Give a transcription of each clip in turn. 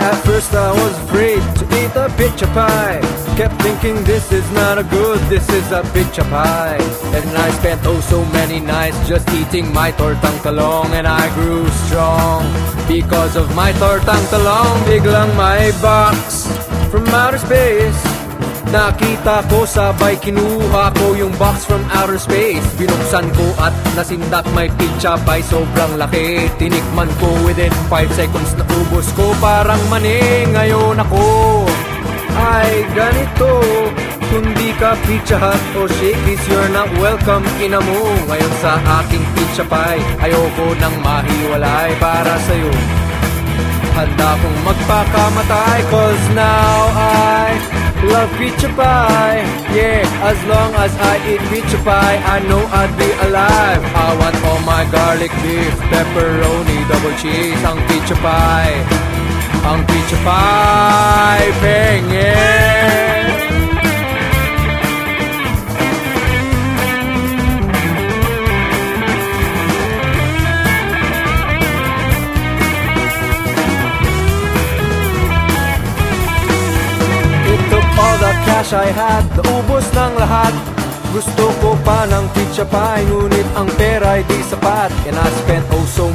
At first I was afraid to eat the pizza pie Kept thinking this is not a good, this is a pizza pie And I spent oh so many nights just eating my tortang talong And I grew strong. Because of my tortang talong Biglang may box from outer space. Nakita ko sabay kinuha ko yung box from outer space. Binuksan ko at nasindak may pizza pie sobrang laki. Tinikman ko within 5 seconds na ubos ko parang mani. Ngayon ako ay ganito. Kung di ka pizza hut o shakies You're not welcome ina mo. Ngayon sa aking pizza pie Ayoko nang mahiwalay para sa'yo. Handa kong magpakamatay Cause now I love pizza pie. Yeah, as long as I eat pizza pie I know I'd be alive. I want all my garlic beef Pepperoni, double cheese Ang pizza pie Pizza pie the cash I had Naubos ng lahat. Gusto ko pa ng pizza pie Ngunit ang pera ay di sapat. And I spent oh so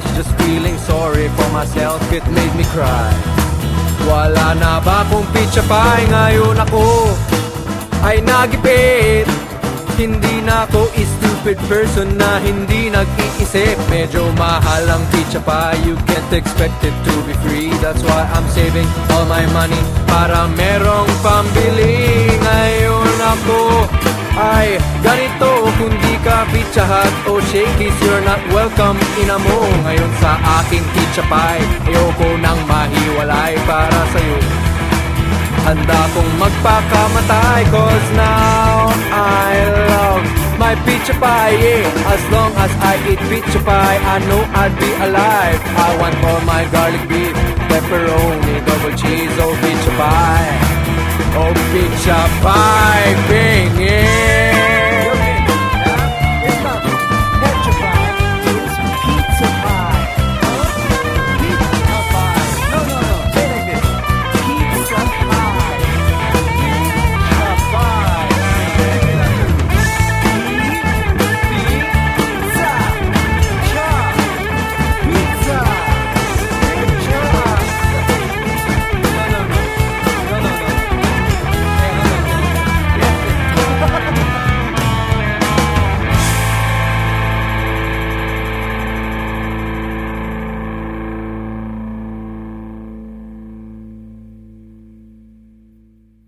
nights Just feeling sorry for myself. It made me cry. Wala na ba akong pizza pie? Ngayon ako ay nagipit. Hindi na ako stupid person na hindi nag-iisip. Medyo mahal ang pizza pie. You can't expect it to be free. That's why I'm saving all my money Para merong pambili. Ngayon ako ay ganito Kung di ka pizza hut o shakies You're not welcome ina mo. Ngayon sa aking pizza pie. Ayoko nang mahiwalay para sa'yo. Handa kong magpakamatay Cause now I love my pizza pie yeah. As long as I eat pizza pie I know I'd be alive. I want all my garlic beef Pepperoni, double cheese Oh pizza pie. Oh pizza pie Bing